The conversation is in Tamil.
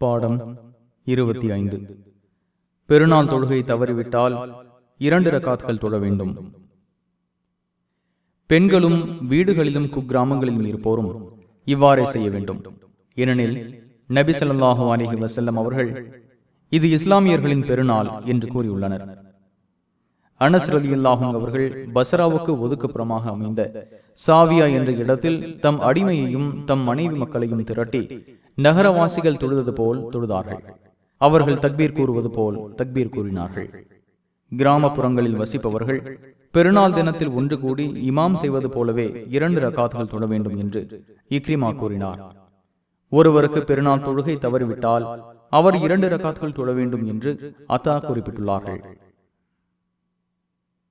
பாடம் இருபத்தி ஐந்து. பெருநாள் தொழுகை தவறிவிட்டால் இரண்டு ரக்காத்கள் தொழ வேண்டும். பெண்களும் வீடுகளிலும் குக்கிராமங்களிலும் இருப்போரும் இவ்வாறே செய்ய வேண்டும். ஏனெனில் நபி ஸல்லல்லாஹு அலைஹி வஸல்லம் அவர்கள் இது இஸ்லாமியர்களின் பெருநாள் என்று கூறியுள்ளனர். அனஸ் ரலியல்லாஹும் அவர்கள் பசராவுக்கு ஒதுக்குப்புறமாக அமைந்த சாவியா என்ற இடத்தில் தம் அடிமையையும் தம் மனைவி மக்களையும் திரட்டி நகரவாசிகள் தொழுதது போல் தொழுதார்கள். அவர்கள் தக்பீர் கூறுவது போல் தக்பீர் கூறினார்கள். கிராமப்புறங்களில் வசிப்பவர்கள் பெருநாள் தினத்தில் ஒன்று கூடி இமாம் செய்வது போலவே இரண்டு ரகாத்துகள் தொழ வேண்டும் என்று இக்ரிமா கூறினார். ஒருவருக்கு பெருநாள் தொழுகை தவறிவிட்டால் அவர் இரண்டு ரகாத்துகள் தொழ வேண்டும் என்று அத்தா குறிப்பிட்டுள்ளார்கள்.